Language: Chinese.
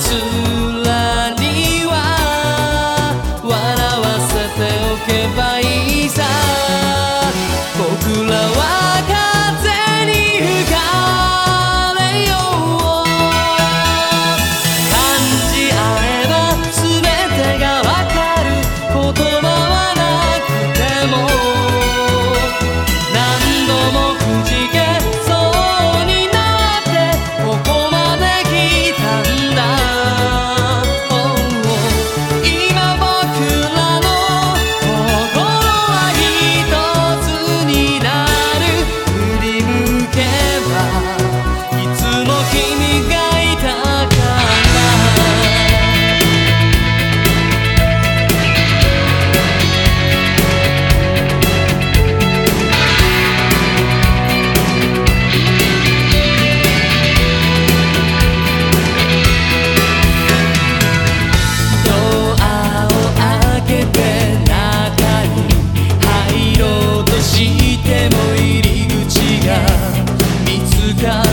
只 Yeah.